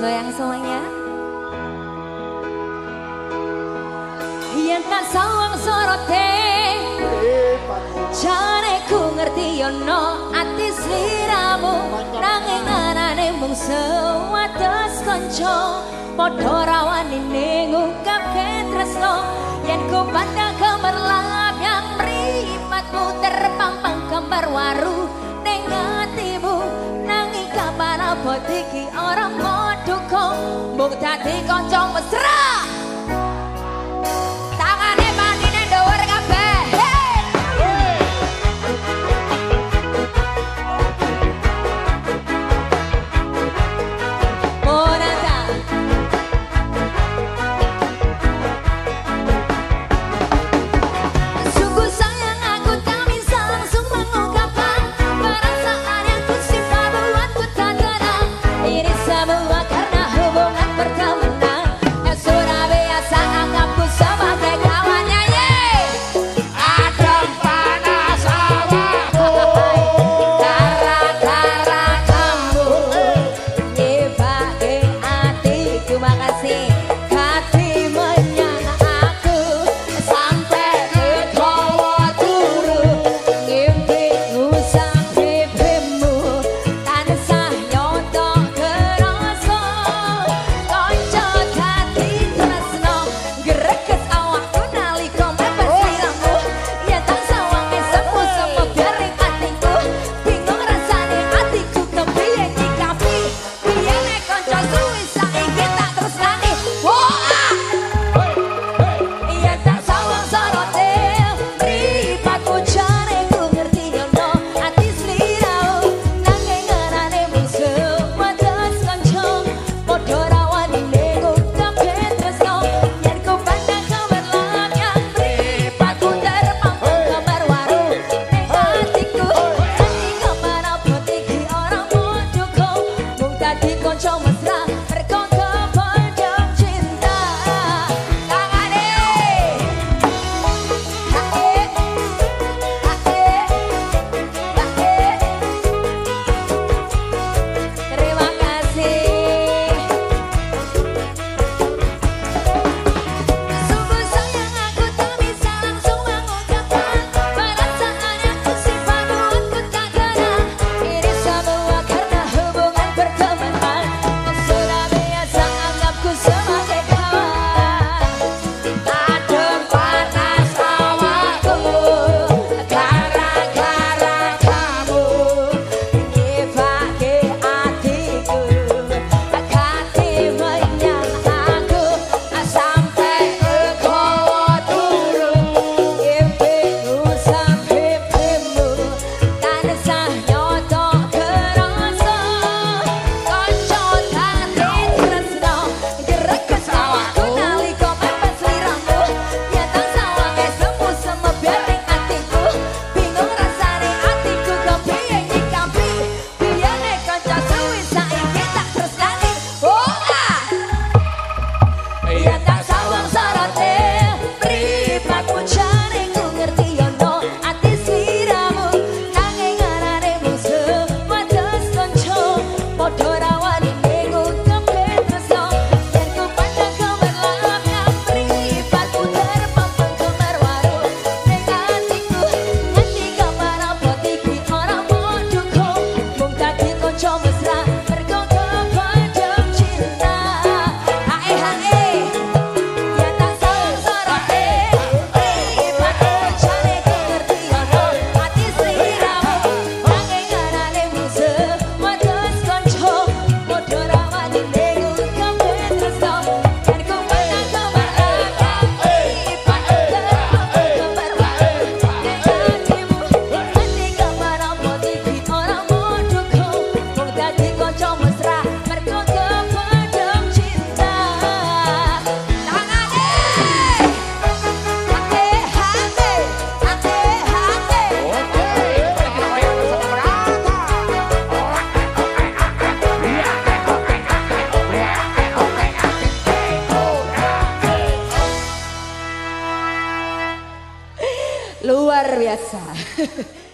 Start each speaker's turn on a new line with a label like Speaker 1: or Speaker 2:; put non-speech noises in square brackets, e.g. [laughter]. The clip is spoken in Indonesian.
Speaker 1: goyang semuanya. Yang tak sawang sorote. Jane ku ngerti yono ati sliramu Nanging anane mung sewates konco Podo rawan ini ngungkapke tresno. Yang ku pandang kemerlap yang mripatmu Terpampang gambar waru. ពតិគីអរមត់ទុកគុំមកតាទីកោចង់មកស្រោ essa. [laughs]